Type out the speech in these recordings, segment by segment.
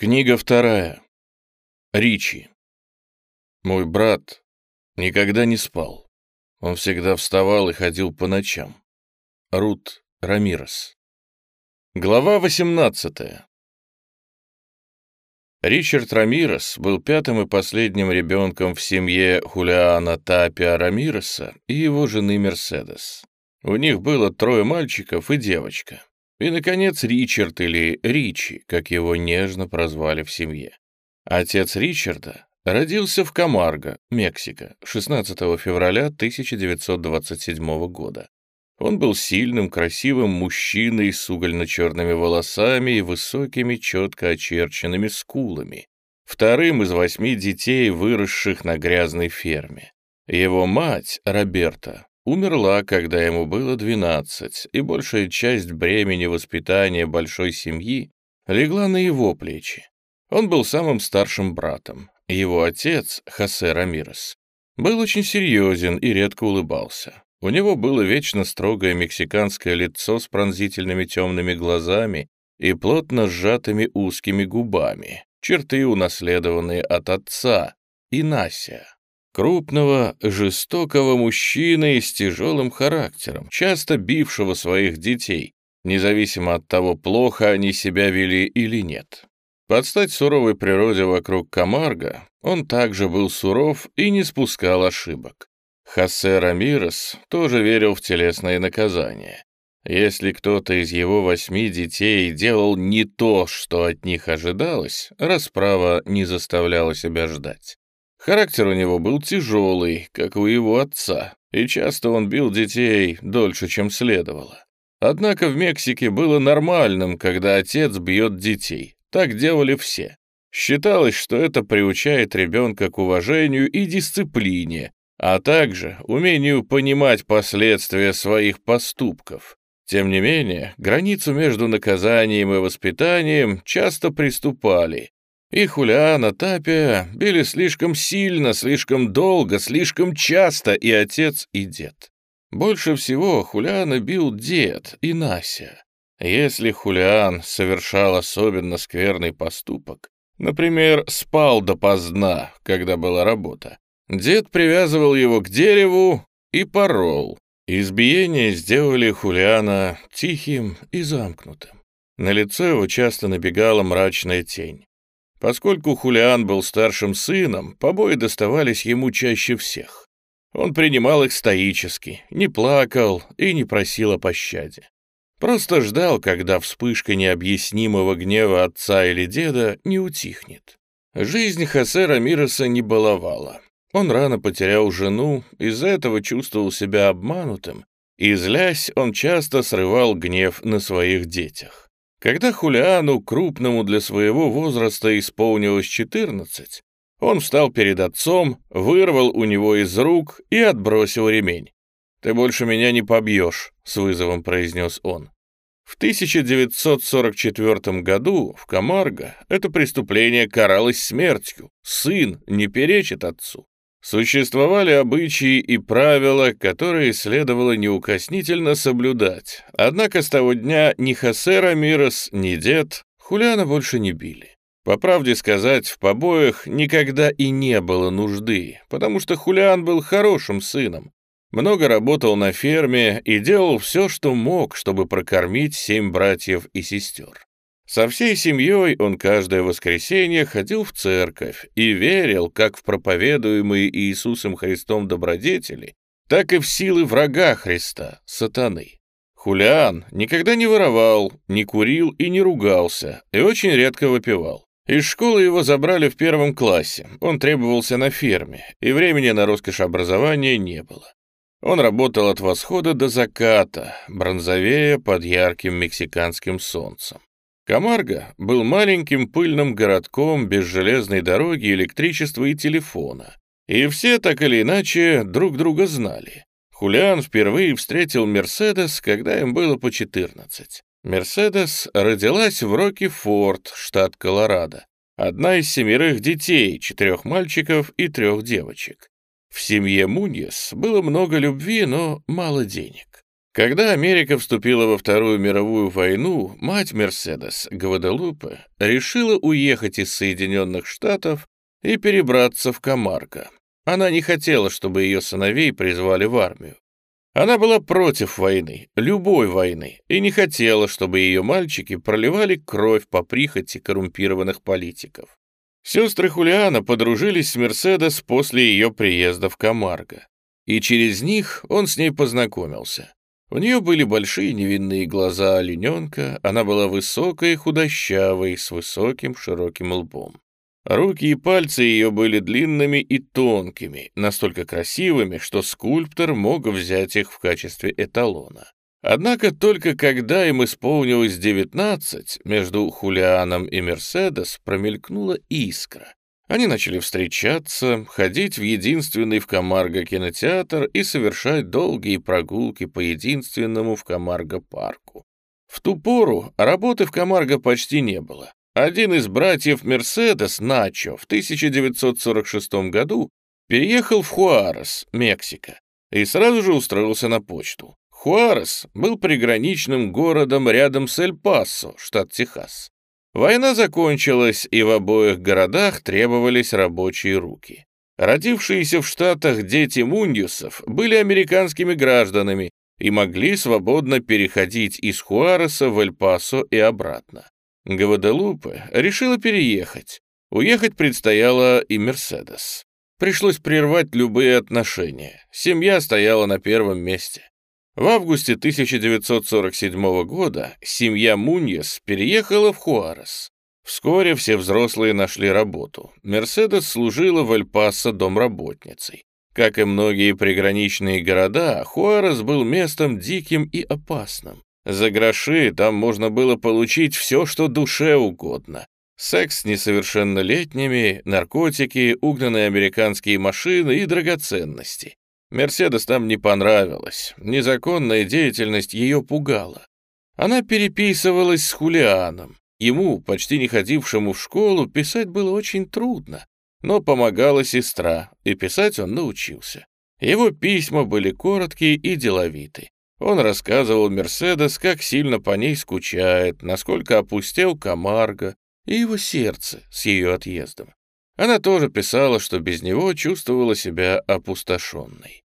Книга вторая. Ричи. Мой брат никогда не спал. Он всегда вставал и ходил по ночам. Рут Рамирес. Глава 18. Ричард Рамирес был пятым и последним ребенком в семье Хулиана Тапиа Рамиреса и его жены Мерседес. У них было трое мальчиков и девочка. И, наконец, Ричард или Ричи, как его нежно прозвали в семье. Отец Ричарда родился в Камарго, Мексика, 16 февраля 1927 года. Он был сильным, красивым мужчиной с угольно-черными волосами и высокими, четко очерченными скулами, вторым из восьми детей, выросших на грязной ферме. Его мать, Роберта, умерла, когда ему было 12, и большая часть бремени воспитания большой семьи легла на его плечи. Он был самым старшим братом. Его отец, Хосе Рамирес, был очень серьезен и редко улыбался. У него было вечно строгое мексиканское лицо с пронзительными темными глазами и плотно сжатыми узкими губами, черты, унаследованные от отца, Инасия. Крупного, жестокого мужчины с тяжелым характером, часто бившего своих детей, независимо от того, плохо они себя вели или нет. Под стать суровой природе вокруг Камарга, он также был суров и не спускал ошибок. Хосе Рамирес тоже верил в телесные наказания. Если кто-то из его восьми детей делал не то, что от них ожидалось, расправа не заставляла себя ждать. Характер у него был тяжелый, как у его отца, и часто он бил детей дольше, чем следовало. Однако в Мексике было нормальным, когда отец бьет детей. Так делали все. Считалось, что это приучает ребенка к уважению и дисциплине, а также умению понимать последствия своих поступков. Тем не менее, границу между наказанием и воспитанием часто приступали, и Хулиана Тапия били слишком сильно, слишком долго, слишком часто и отец, и дед. Больше всего Хулиана бил дед и Нася. Если Хулиан совершал особенно скверный поступок, например, спал допоздна, когда была работа, дед привязывал его к дереву и порол. Избиения сделали Хулиана тихим и замкнутым. На лицо его часто набегала мрачная тень. Поскольку Хулиан был старшим сыном, побои доставались ему чаще всех. Он принимал их стоически, не плакал и не просил о пощаде. Просто ждал, когда вспышка необъяснимого гнева отца или деда не утихнет. Жизнь Хосе Рамиреса не баловала. Он рано потерял жену, из-за этого чувствовал себя обманутым, и, злясь, он часто срывал гнев на своих детях. Когда Хулиану, крупному для своего возраста, исполнилось 14, он встал перед отцом, вырвал у него из рук и отбросил ремень. «Ты больше меня не побьешь», — с вызовом произнес он. В 1944 году в Камарго это преступление каралось смертью. Сын не перечит отцу. Существовали обычаи и правила, которые следовало неукоснительно соблюдать. Однако с того дня ни Хосе Рамирес, ни дед Хулиана больше не били. По правде сказать, в побоях никогда и не было нужды, потому что Хулиан был хорошим сыном. Много работал на ферме и делал все, что мог, чтобы прокормить семь братьев и сестер. Со всей семьей он каждое воскресенье ходил в церковь и верил как в проповедуемые Иисусом Христом добродетели, так и в силы врага Христа, сатаны. Хулиан никогда не воровал, не курил и не ругался, и очень редко выпивал. Из школы его забрали в первом классе, он требовался на ферме, и времени на роскошь образования не было. Он работал от восхода до заката, бронзовея под ярким мексиканским солнцем. Камарго был маленьким пыльным городком без железной дороги, электричества и телефона. И все так или иначе друг друга знали. Хулиан впервые встретил Мерседес, когда им было по 14. Мерседес родилась в Рокки-Форд, штат Колорадо. Одна из семерых детей, четырех мальчиков и трех девочек. В семье Муньес было много любви, но мало денег. Когда Америка вступила во Вторую мировую войну, мать Мерседес, Гваделупе, решила уехать из Соединенных Штатов и перебраться в Камарго. Она не хотела, чтобы ее сыновей призвали в армию. Она была против войны, любой войны, и не хотела, чтобы ее мальчики проливали кровь по прихоти коррумпированных политиков. Сестры Хулиана подружились с Мерседес после ее приезда в Камарго, и через них он с ней познакомился. У нее были большие невинные глаза олененка, она была высокой и худощавой, с высоким широким лбом. Руки и пальцы ее были длинными и тонкими, настолько красивыми, что скульптор мог взять их в качестве эталона. Однако только когда им исполнилось девятнадцать, между Хулианом и Мерседес промелькнула искра. Они начали встречаться, ходить в единственный в Камарго кинотеатр и совершать долгие прогулки по единственному в Камарго парку. В ту пору работы в Камарго почти не было. Один из братьев Мерседес, Начо, в 1946 году переехал в Хуарес, Мексика, и сразу же устроился на почту. Хуарес был приграничным городом рядом с Эль-Пасо, штат Техас. Война закончилась, и в обоих городах требовались рабочие руки. Родившиеся в Штатах дети Мундиусов были американскими гражданами и могли свободно переходить из Хуареса в Эль-Пасо и обратно. Гваделупе решила переехать. Уехать предстояло и Мерседес. Пришлось прервать любые отношения. Семья стояла на первом месте. В августе 1947 года семья Муньес переехала в Хуарес. Вскоре все взрослые нашли работу. Мерседес служила в Эль-Пасо домработницей. Как и многие приграничные города, Хуарес был местом диким и опасным. За гроши там можно было получить все, что душе угодно. Секс с несовершеннолетними, наркотики, угнанные американские машины и драгоценности. Мерседес там не понравилась, незаконная деятельность ее пугала. Она переписывалась с Хулианом. Ему, почти не ходившему в школу, писать было очень трудно, но помогала сестра, и писать он научился. Его письма были короткие и деловиты. Он рассказывал Мерседес, как сильно по ней скучает, насколько опустел Камарго и его сердце с ее отъездом. Она тоже писала, что без него чувствовала себя опустошенной.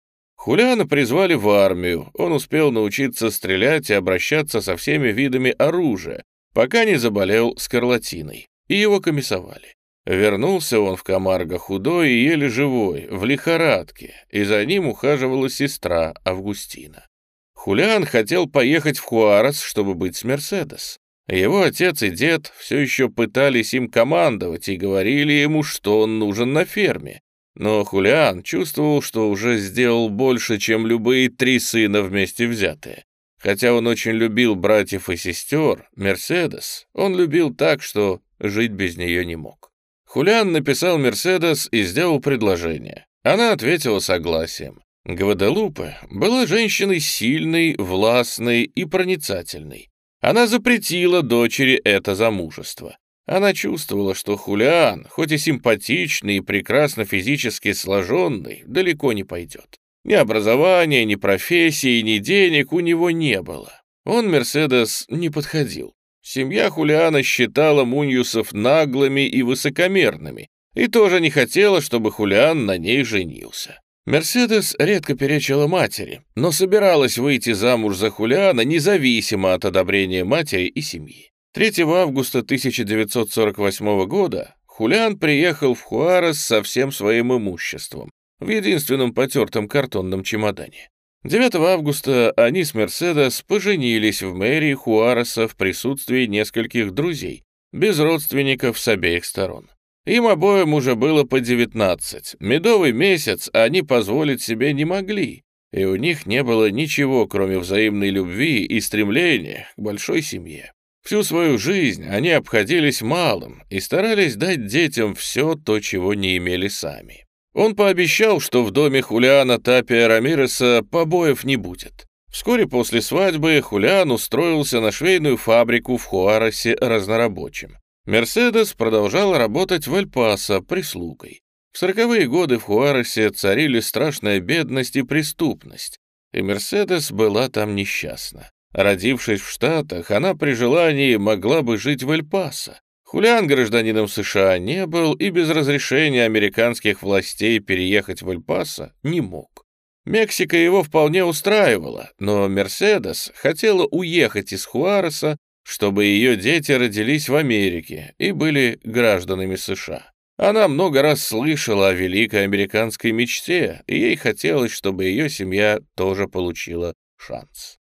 Хулиана призвали в армию, он успел научиться стрелять и обращаться со всеми видами оружия, пока не заболел скарлатиной, и его комиссовали. Вернулся он в Камарго худой и еле живой, в лихорадке, и за ним ухаживала сестра Августина. Хулиан хотел поехать в Хуарес, чтобы быть с Мерседес. Его отец и дед все еще пытались им командовать и говорили ему, что он нужен на ферме. Но Хулиан чувствовал, что уже сделал больше, чем любые три сына вместе взятые. Хотя он очень любил братьев и сестер, Мерседес, он любил так, что жить без нее не мог. Хулиан написал Мерседес и сделал предложение. Она ответила согласием. Гваделупе была женщиной сильной, властной и проницательной. Она запретила дочери это замужество. Она чувствовала, что Хулиан, хоть и симпатичный и прекрасно физически сложенный, далеко не пойдет. Ни образования, ни профессии, ни денег у него не было. Он, Мерседес, не подходил. Семья Хулиана считала Муньюсов наглыми и высокомерными и тоже не хотела, чтобы Хулиан на ней женился. Мерседес редко перечила матери, но собиралась выйти замуж за Хулиана независимо от одобрения матери и семьи. 3 августа 1948 года Хулиан приехал в Хуарес со всем своим имуществом, в единственном потертом картонном чемодане. 9 августа они с Мерседес поженились в мэрии Хуареса в присутствии нескольких друзей, без родственников с обеих сторон. Им обоим уже было по 19. Медовый месяц они позволить себе не могли, и у них не было ничего, кроме взаимной любви и стремления к большой семье. Всю свою жизнь они обходились малым и старались дать детям все то, чего не имели сами. Он пообещал, что в доме Хулиана Тапия Рамиреса побоев не будет. Вскоре после свадьбы Хулиан устроился на швейную фабрику в Хуаросе разнорабочим. Мерседес продолжал работать в Эль-Пасо прислугой. В сороковые годы в Хуаресе царили страшная бедность и преступность, и Мерседес была там несчастна. Родившись в Штатах, она при желании могла бы жить в Эль-Пасо. Хулиан гражданином США не был и без разрешения американских властей переехать в Эль-Пасо не мог. Мексика его вполне устраивала, но Мерседес хотела уехать из Хуареса, чтобы ее дети родились в Америке и были гражданами США. Она много раз слышала о великой американской мечте, и ей хотелось, чтобы ее семья тоже получила шанс.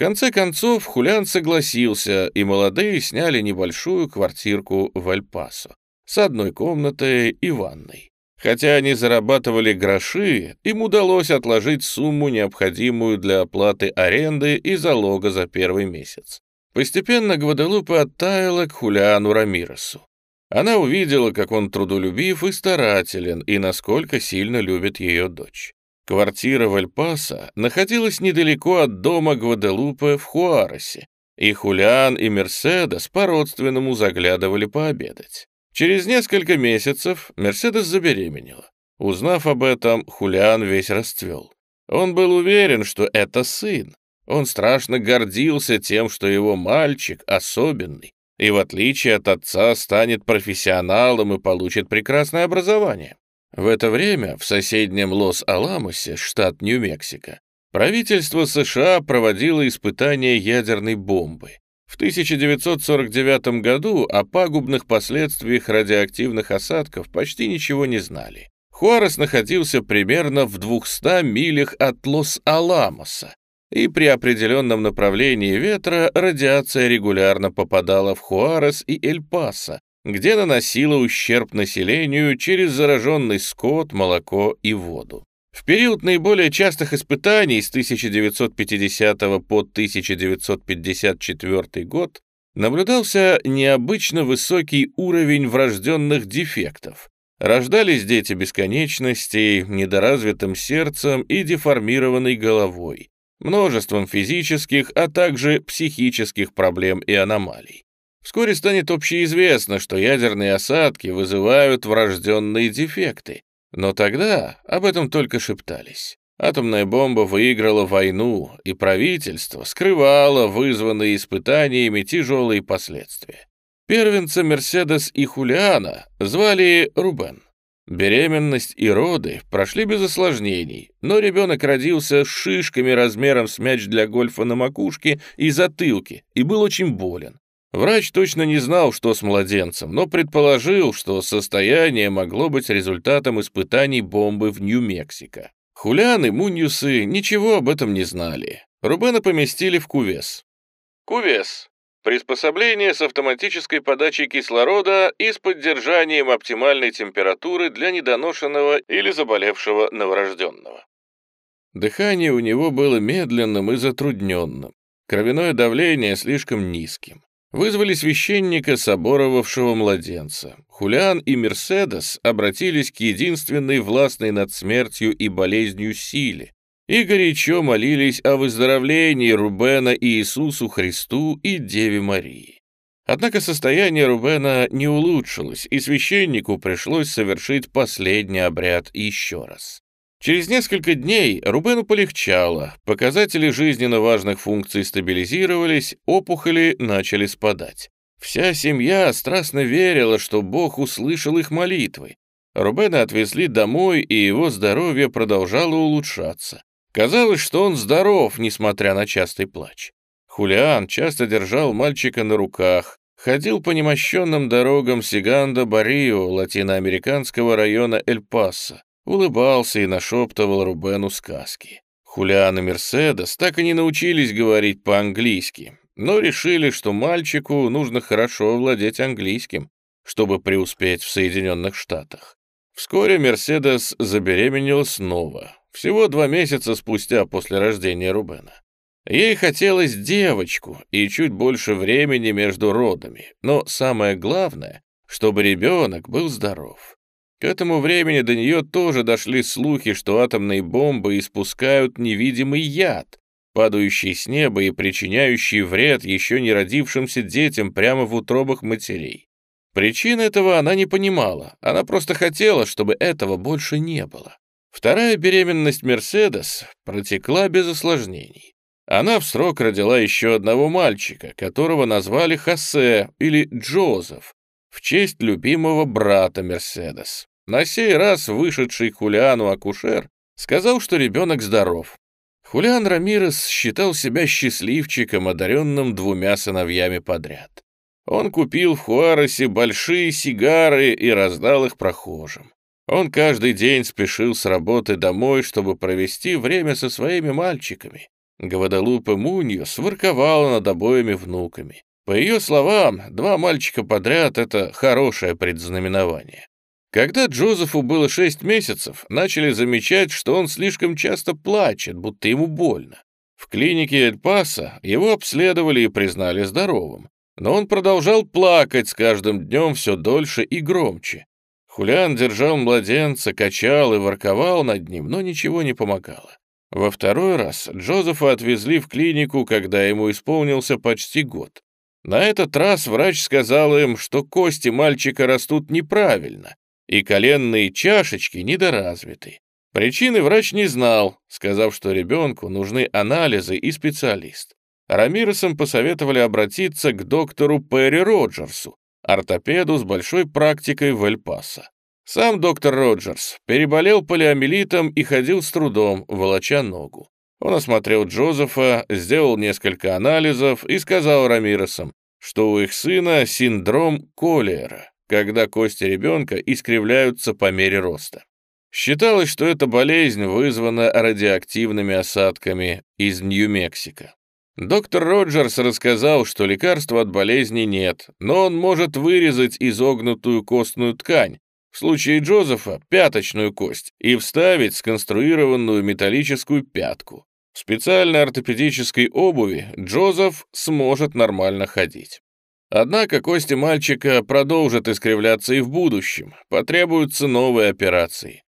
Конце концов, Хулиан согласился, и молодые сняли небольшую квартирку в Альпасо с одной комнатой и ванной. Хотя они зарабатывали гроши, им удалось отложить сумму, необходимую для оплаты аренды и залога за первый месяц. Постепенно Гваделупе оттаяла к Хулиану Рамиресу. Она увидела, как он трудолюбив и старателен, и насколько сильно любит ее дочь. Квартира в Эль-Пасо находилась недалеко от дома Гваделупе в Хуаресе, и Хулиан и Мерседес по-родственному заглядывали пообедать. Через несколько месяцев Мерседес забеременела. Узнав об этом, Хулиан весь расцвел. Он был уверен, что это сын. Он страшно гордился тем, что его мальчик особенный, и в отличие от отца станет профессионалом и получит прекрасное образование. В это время в соседнем Лос-Аламосе, штат Нью-Мексико, правительство США проводило испытания ядерной бомбы. В 1949 году о пагубных последствиях радиоактивных осадков почти ничего не знали. Хуарес находился примерно в 200 милях от Лос-Аламоса, и при определенном направлении ветра радиация регулярно попадала в Хуарес и Эль-Пасо, где наносила ущерб населению через зараженный скот, молоко и воду. В период наиболее частых испытаний с 1950 по 1954 год наблюдался необычно высокий уровень врожденных дефектов. Рождались дети бесконечностей, недоразвитым сердцем и деформированной головой, множеством физических, а также психических проблем и аномалий. Вскоре станет общеизвестно, что ядерные осадки вызывают врожденные дефекты, но тогда об этом только шептались. Атомная бомба выиграла войну, и правительство скрывало вызванные испытаниями тяжелые последствия. Первенца Мерседес и Хулиана звали Рубен. Беременность и роды прошли без осложнений, но ребенок родился с шишками размером с мяч для гольфа на макушке и затылке и был очень болен. Врач точно не знал, что с младенцем, но предположил, что состояние могло быть результатом испытаний бомбы в Нью-Мексико. Хулиан и Муньюсы ничего об этом не знали. Рубена поместили в кувес. Кувес — приспособление с автоматической подачей кислорода и с поддержанием оптимальной температуры для недоношенного или заболевшего новорожденного. Дыхание у него было медленным и затрудненным, кровяное давление слишком низким. Вызвали священника, соборовавшего младенца. Хулиан и Мерседес обратились к единственной властной над смертью и болезнью силе и горячо молились о выздоровлении Рубена и Иисусу Христу и Деве Марии. Однако состояние Рубена не улучшилось, и священнику пришлось совершить последний обряд еще раз. Через несколько дней Рубену полегчало, показатели жизненно важных функций стабилизировались, опухоли начали спадать. Вся семья страстно верила, что Бог услышал их молитвы. Рубена отвезли домой, и его здоровье продолжало улучшаться. Казалось, что он здоров, несмотря на частый плач. Хулиан часто держал мальчика на руках, ходил по немощенным дорогам Сиганда-Барио, латиноамериканского района Эль-Пасо, улыбался и нашептывал Рубену сказки. Хулиан и Мерседес так и не научились говорить по-английски, но решили, что мальчику нужно хорошо владеть английским, чтобы преуспеть в Соединенных Штатах. Вскоре Мерседес забеременела снова, всего два месяца спустя после рождения Рубена. Ей хотелось девочку и чуть больше времени между родами, но самое главное, чтобы ребенок был здоров. К этому времени до нее тоже дошли слухи, что атомные бомбы испускают невидимый яд, падающий с неба и причиняющий вред еще не родившимся детям прямо в утробах матерей. Причин этого она не понимала, она просто хотела, чтобы этого больше не было. Вторая беременность Мерседес протекла без осложнений. Она в срок родила еще одного мальчика, которого назвали Хосе или Джозеф, в честь любимого брата Мерседес. На сей раз вышедший Хулиану акушер сказал, что ребенок здоров. Хулиан Рамирес считал себя счастливчиком, одаренным двумя сыновьями подряд. Он купил в Хуаресе большие сигары и раздал их прохожим. Он каждый день спешил с работы домой, чтобы провести время со своими мальчиками. Гвадалупа Муньо сворковала над обоими внуками. По ее словам, два мальчика подряд — это хорошее предзнаменование. Когда Джозефу было шесть месяцев, начали замечать, что он слишком часто плачет, будто ему больно. В клинике Эль-Паса его обследовали и признали здоровым, но он продолжал плакать с каждым днем все дольше и громче. Хулиан держал младенца, качал и ворковал над ним, но ничего не помогало. Во второй раз Джозефа отвезли в клинику, когда ему исполнился почти год. На этот раз врач сказал им, что кости мальчика растут неправильно, и коленные чашечки недоразвиты. Причины врач не знал, сказав, что ребенку нужны анализы и специалист. Рамиресам посоветовали обратиться к доктору Перри Роджерсу, ортопеду с большой практикой в Эль-Пасо. Сам доктор Роджерс переболел полиомиелитом и ходил с трудом, волоча ногу. Он осмотрел Джозефа, сделал несколько анализов и сказал Рамиресам, что у их сына синдром Коллиера, когда кости ребенка искривляются по мере роста. Считалось, что эта болезнь вызвана радиоактивными осадками из Нью-Мексико. Доктор Роджерс рассказал, что лекарства от болезни нет, но он может вырезать изогнутую костную ткань, в случае Джозефа — пяточную кость, и вставить сконструированную металлическую пятку. В специальной ортопедической обуви Джозеф сможет нормально ходить. Однако кости мальчика продолжат искривляться и в будущем, потребуются новые операции.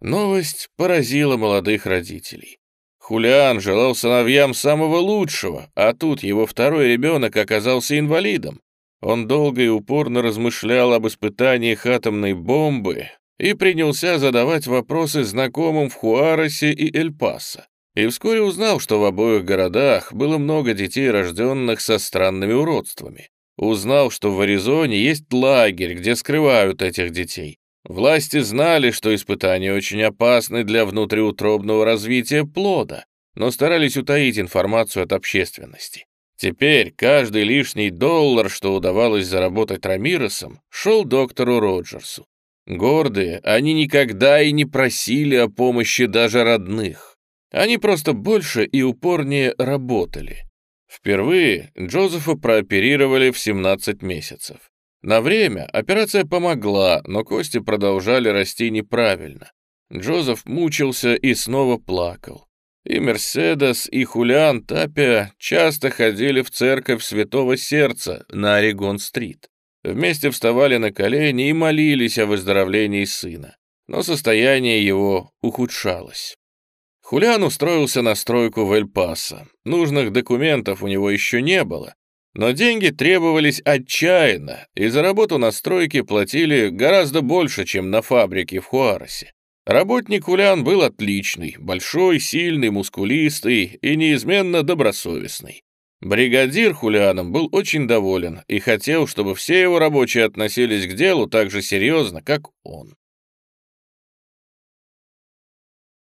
Новость поразила молодых родителей. Хулиан желал сыновьям самого лучшего, а тут его второй ребенок оказался инвалидом. Он долго и упорно размышлял об испытаниях атомной бомбы и принялся задавать вопросы знакомым в Хуаросе и Эль-Пасо. И вскоре узнал, что в обоих городах было много детей, рожденных со странными уродствами. Узнал, что в Аризоне есть лагерь, где скрывают этих детей. Власти знали, что испытания очень опасны для внутриутробного развития плода, но старались утаить информацию от общественности. Теперь каждый лишний доллар, что удавалось заработать Рамиросом, шел доктору Роджерсу. Гордые, они никогда и не просили о помощи даже родных. Они просто больше и упорнее работали. Впервые Джозефа прооперировали в 17 месяцев. На время операция помогла, но кости продолжали расти неправильно. Джозеф мучился и снова плакал. И Мерседес, и Хулиан Тапия часто ходили в церковь Святого Сердца на Орегон-стрит. Вместе вставали на колени и молились о выздоровлении сына. Но состояние его ухудшалось. Хулиан устроился на стройку в Эль-Пасо. Нужных документов у него еще не было, но деньги требовались отчаянно, и за работу на стройке платили гораздо больше, чем на фабрике в Хуаросе. Работник Улян был отличный, большой, сильный, мускулистый и неизменно добросовестный. Бригадир Хулианом был очень доволен и хотел, чтобы все его рабочие относились к делу так же серьезно, как он.